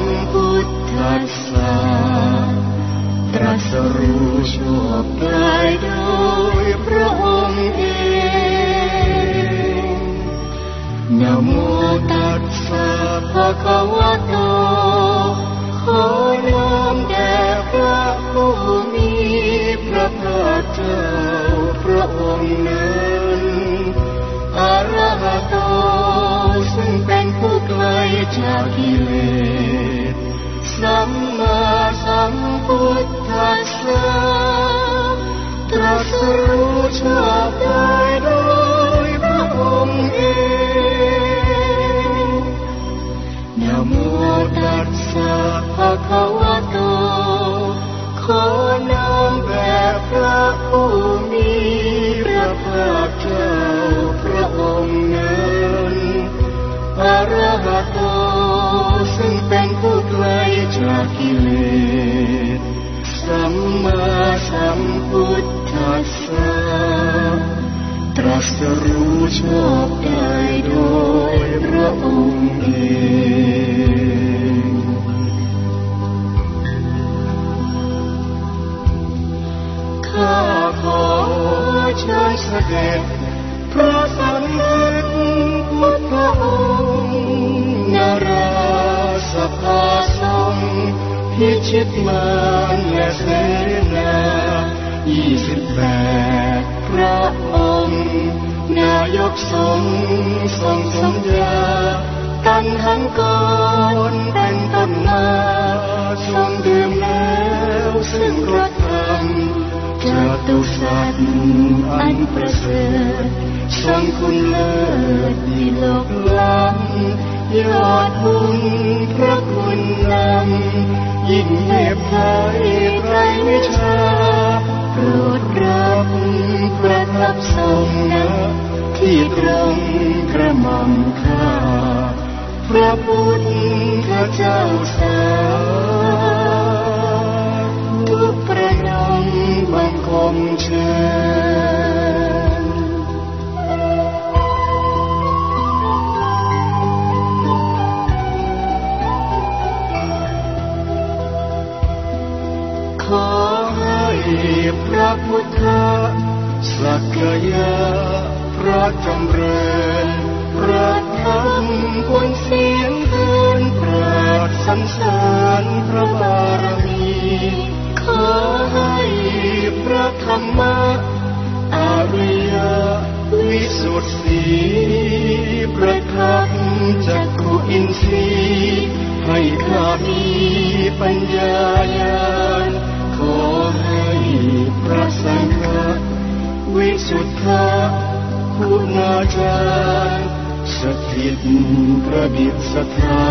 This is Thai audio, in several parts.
งพุทธัสาตรัสรู้ชอบได้โดยพระองค์เองนะโมตัสสะภะคะวะโตขอน้อมแด่พระผู้มีพระภาคเจ้าพระองค์นั้นอรหะโตซึ่งเป็นผู้ไกลจากกิเลส ม พิชิตมารและเสนายี่สิบแปดพระองค์นายกทรงทรงสัญญาตันหันก่อนเป็นต้นมาทรงดื่มแล้วซึ่งรสธรรมจตุสัตว์อันประเสริฐทรงคุณเลิศที่โลกล้ำ ยอดบุญพระคุณนำยิ่งเมตไทยไรวิชาโปรดรับประทับทรงนะที่ตรงกระหม่อมข้าพระพุทธเจ้าสาทุกประนมบังคมเชิ ระพุทธสักยะพระจำเริญพระธรรมบนเสียงเทินปราดสรรเสริญพระบารมีขอให้พระธรรมะอริยวิสุทธิประทับจักขุอินทรีย์ให้ข้ามีปัญญาญา สุทธะคุณาจารย์สถิตประดิษฐา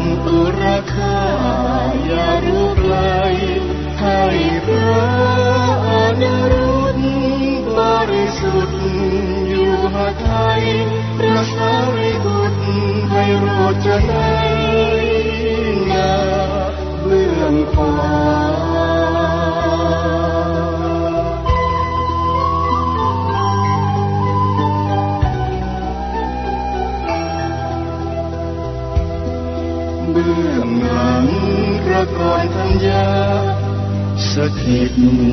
นอุราคายารุไกลให้พระอนุรุตบริสุทธิ์อยู่หาไทยพระสารีบุตรให้โรจนัยนาเบื้องขวา ส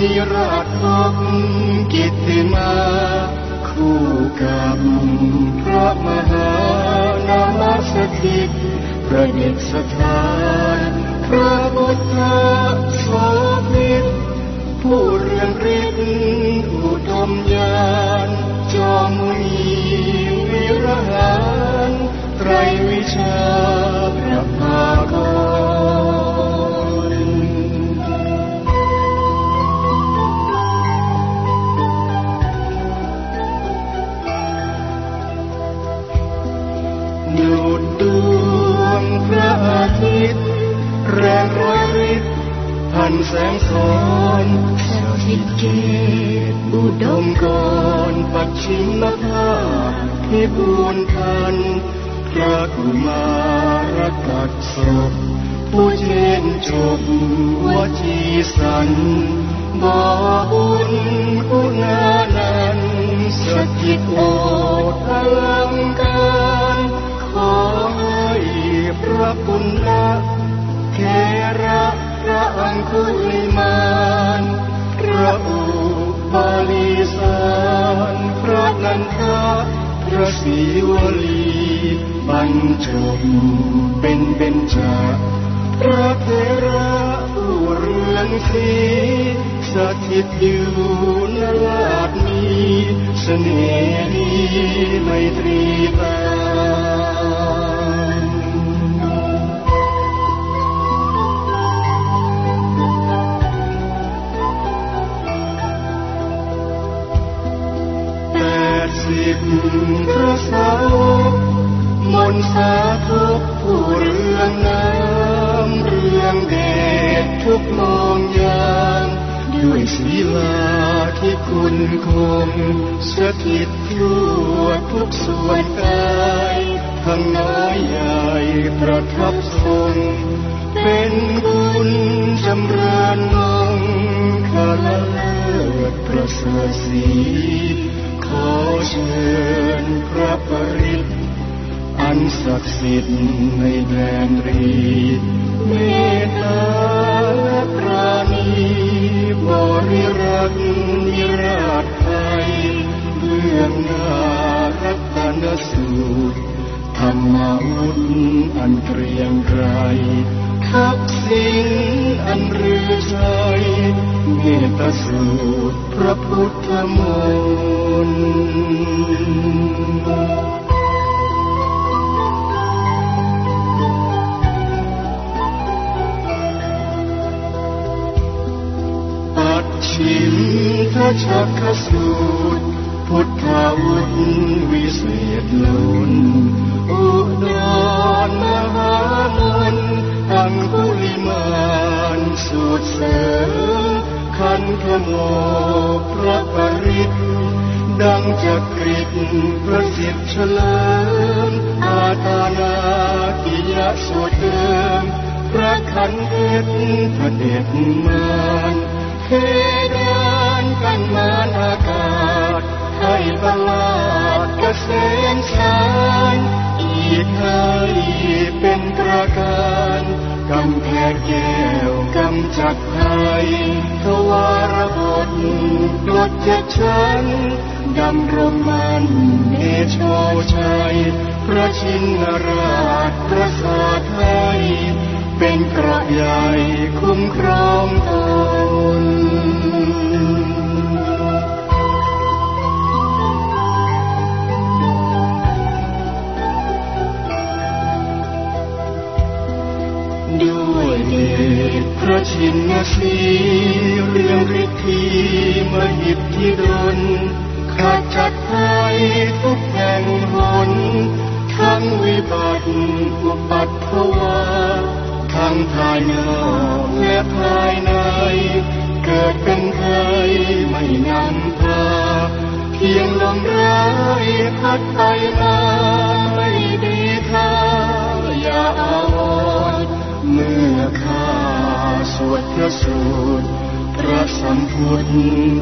นิราชพบกิตติมาคู่กับพระมหานามสถิตประดิษฐานพระพุทธโสภิตผู้เรืองฤทธิ์อุดมญาณจอมมุนีวิรหารไตรวิชาพระภากร นแสงสอนสถิตเกตอุดมกรปัจฉิมภาคที่บูนทันพระกุมารกัดศพผู้เช่นจบวจีสันบอบุญคุณานันสถิตโอดพลังการขอให้พระปุณณะเทระ พระอังคุลิมานพระอุบาลีสานพระนันทะพระศิวลีบรรจบเป็นเบญจพระเทระผู้เรืองสีสถิตอยู่นาดนี้เสน่หีไมตรีตาแป ดสิบพระสาวกมนต์สาธุกผู้เรื่องน้ำเรื่องเดชทุกมองยามด้วยศีลาที่คุณคงสถิตทั่วทุกส่วนกายทั้งน้อยใหญ่ประทับทรงเป็นบุญจำเริญมงคาลเลิศประเสริฐสี ขอเชิญพระปริตอันศักดิ์สิทธิ์ในแดนรีเมตตาและปราณีบริรักนิราชไทยเบื้องหน้ารัตนสูตรธรรมวุฒิอันเกรียงไกร ทักษิณอันรือชัยเมตสุพระพุทธมนต์ปัดชิมทชักสูตรพุทธาวุธวิเศษล้ ขันธโมพระปริตดังจักริดประสิทธิ์เฉลิมอาตานากิยะสวดเดิมพระขันเพชรพระเด็จมานเทดานกันมานอากาศให้ประหลาดเกษมชานอีกให้เป็นประการกำแพงแก้ว จัดภัยทวารบทปลดเจ็ดชั้นดำรงมันเดโชชัยพระชินราชพระสาไทยเป็นกระใหญ่คุ้มครองตน ชพระชินสีเรียงฤทธีมหิทธิดลขาดจัดภัยทุกแห่งหนทั้งวิบัติอุปัตถวาทั้งภายนอกและภายใน เกิดเป็นไทยไม่นำพาเพียงลมร้ายพัดไปมา สวดพระสูตรพระสัมพุท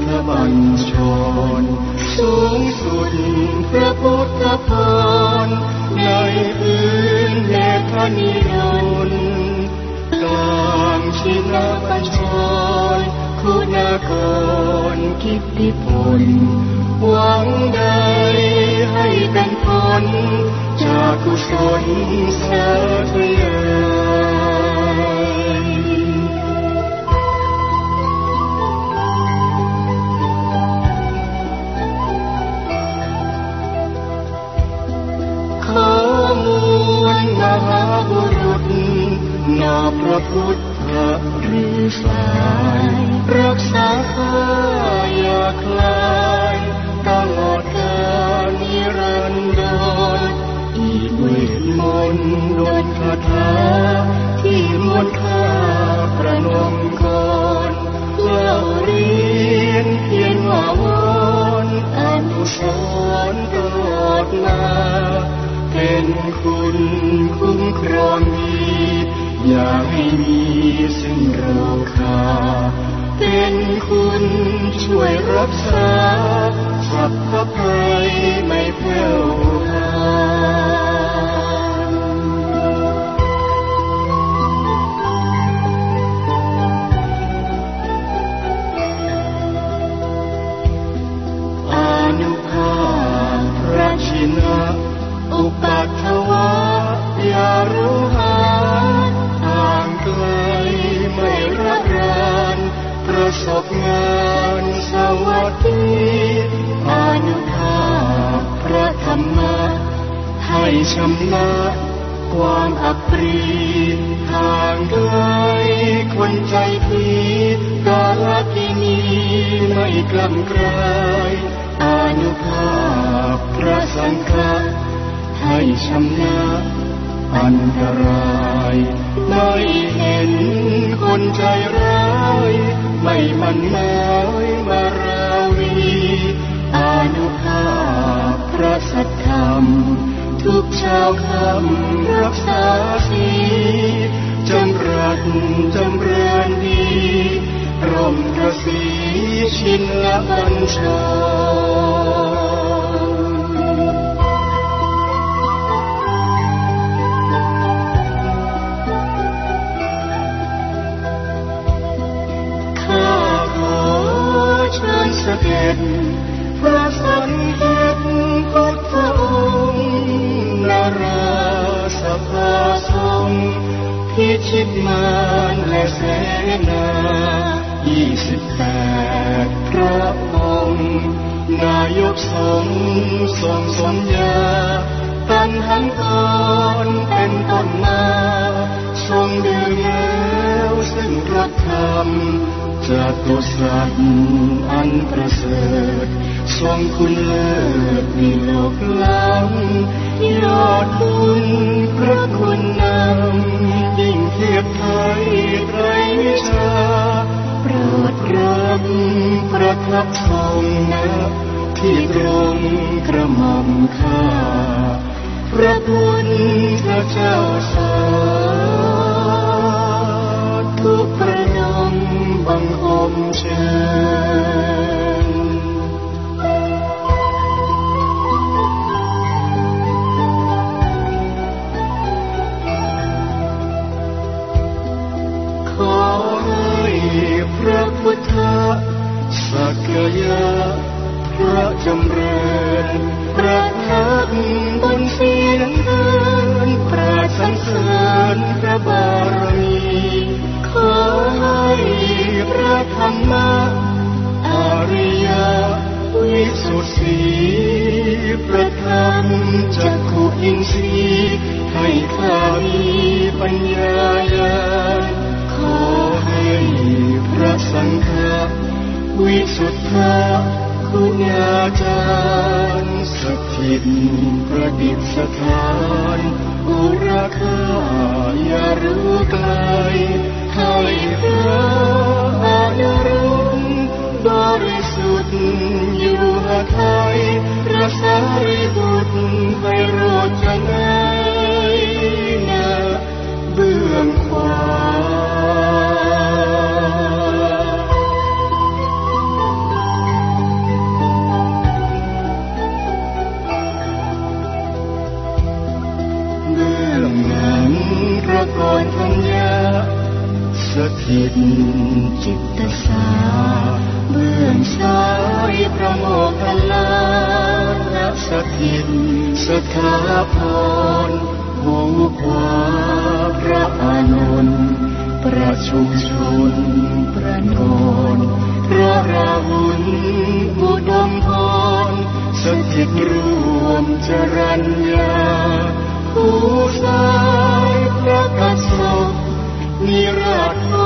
ธบัญชรสูงสุดพระพุทธพรในพื้นแห่พระนิยนกลางชินาบัญชรคุณากรกิตติพลหวังใดให้เป็นผลจากกุศลสาธยา พุทธหรือสายรักษาข้าอย่า ช่วยรักษาสัพพภัยไม่แผ่วหานอนุภาพพระชินะอุปัฏฐวะยารุหาห่างไกลไม่ระรานประสบงาน วัสดีอนุภาพพระธรรมะให้ชำระความอัปรีห่างไกลคนใจผิดกาลกินีไม่กลำกลายอนุภาพพระสังฆะให้ชำระอันตรายไม่เห็นคนใจร้ายไม่มันหมาย นุภาพพระสัทธรรม ทุกชาวคำรักษาสีจำรัดจำเรือนดีร่มพระสีชินละบัญชา จากตัวสัตว์อันประเสริฐทรงคุณเลิศมีโลกล้ำยอดบุญพระคุณนำยิ่งเทียบไทยไตรวิชาโปรดรับประทับทรงนะที่ตรงกระหม่อมข้าพระพุทธเจ้าสา บังค สถิตประดิษฐานอุราคาอย่ารู้ไกลให้พระอนุรุณบริสุทธิ์อยู่หาไทยรักษารีบุตรให้รจนั สถิตจิตตสาเบื้องซ้ายพระโมคคัลลาและสถิตสถาพรหูขวาพระอานนประชุมชนประนนพระราหุลอุดมพรสถิตรวมจรัญญาผู้สายพระกัสสปนิราชพบกิตติมาคู่กับพระมหานามสถิตโ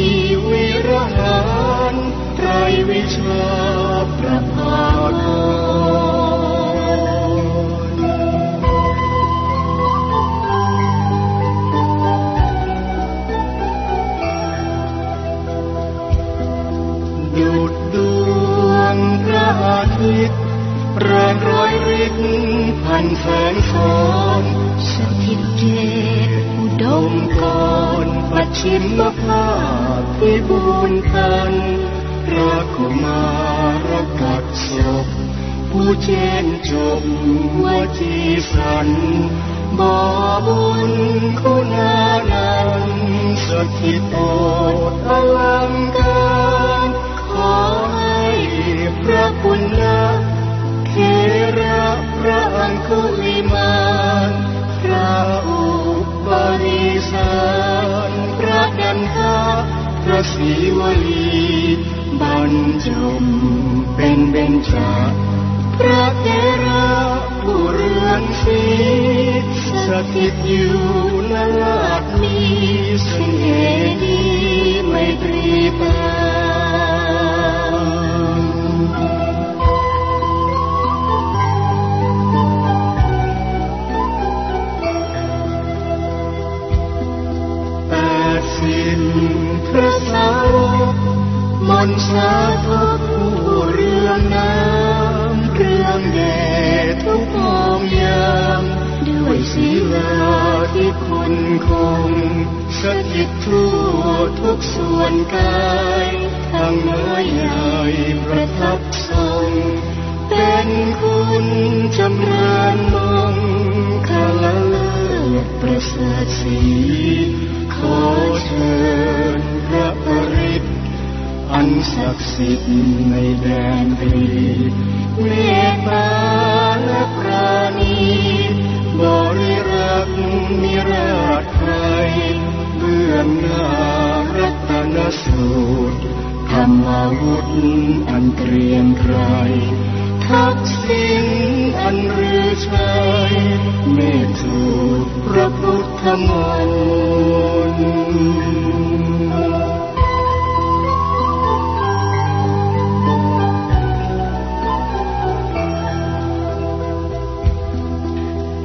อดอลังการขอให้พระคุณนะเทระพระอังคุลิมา ศรีวลีบรรจมเป็นเบญจพระเทระผู้เรือนสีสถิตอยู่นลาดไม่ตรีปานแปดสินพระสาวมนต์สาธุผู้เรื่องน้ำเรื่องแด่ทุกมองยามด้วยศีลาที่คุณคง สถิตทั่วทุกส่วนกายทั้งน้อยใหญ่ประทับทรงเป็นคุณจำเริญมงคลเลิศประเสริฐสีขอเชิญพระปริตอันศักดิ์สิทธิ์ในแดนตรีเมตตาและปราณีบริรักนิราชใคร เบื้องหน้ารัตนสูตรธรรมวุฒิอันเตรียมไตรทักษิณอันรือชัยเมตถูกพระพุทธมนต์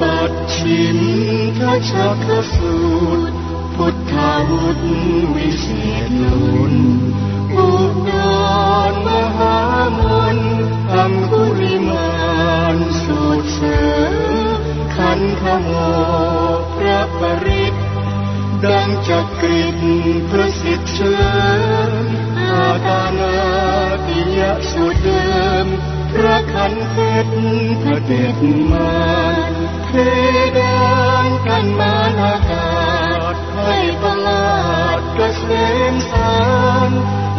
ปัดชิมทชักสูตร พุทธาวุธวิเศษลุนอุดรมหามนอังคุริมานสูตรเสริมขันธโมพระปริตดังจักริดประสิทธิ์เชิญอาตานาติยะสุดเดิมพระขันเพชรพระเด็ดมาเทดานกันมาลากา ให้ประหลาดกระเสมสาร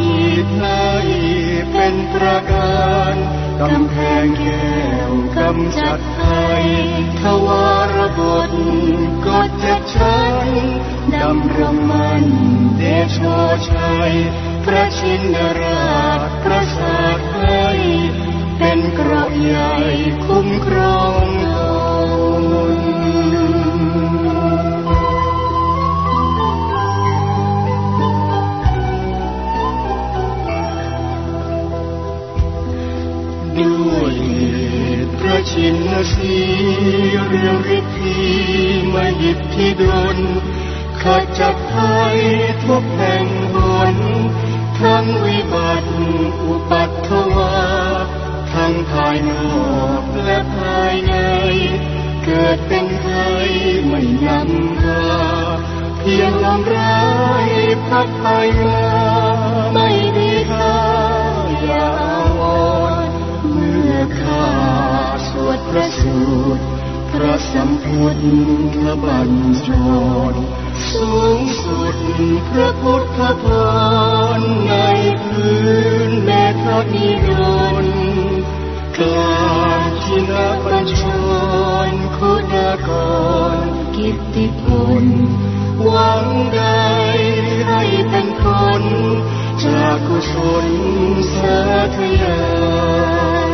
อีกในเป็นประการกำแพงแก้วกำจัดไทยทวารบทกดเจ็ดชั้ดำรงมันเดชโชชัยพระชินราชประสาทไทยเป็นเกราะใหญ่คุ้มครอง เรื่องฤทธีมาหิทธิดลขาดจัดภัยทุกแห่งหนทั้งวิบัติอุปัตถวาทั้งภายนอกและภายใน เกิดเป็นไทยไม่นำพาเพียงลมร้ายพัดไปมา สัมพุทธบัญชรสูงสุดพระพุทธพรในพื้นแม่พระนิรนดร์กลางที่นาบัญชรคุณกรกิตติพลหวังใดให้เป็นคนจากกุศลสาธยาย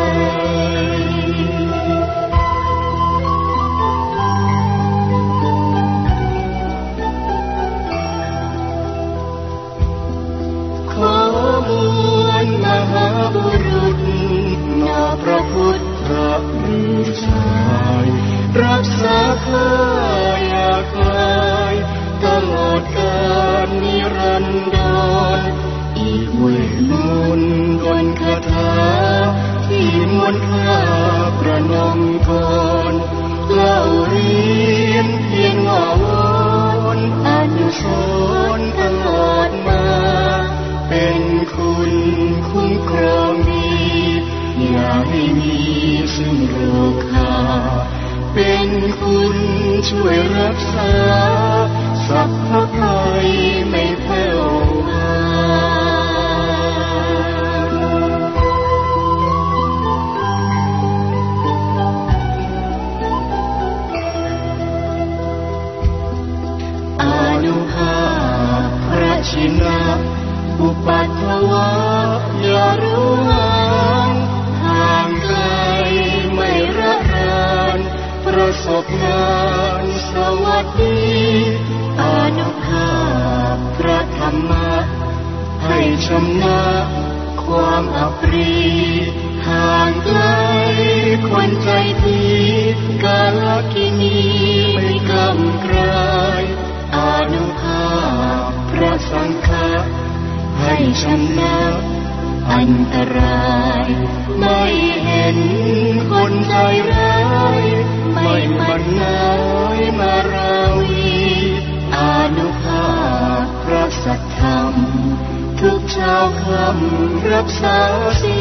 بنكا هل شمنا أن تراي ما يهن خن راي ما يمناي مراوي أنوها رفسة تم ทุกเช้าคำรับสาสี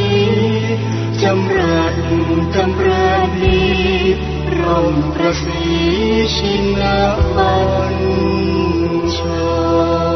จำรันจำเริญดีร่มประสีชินวันชา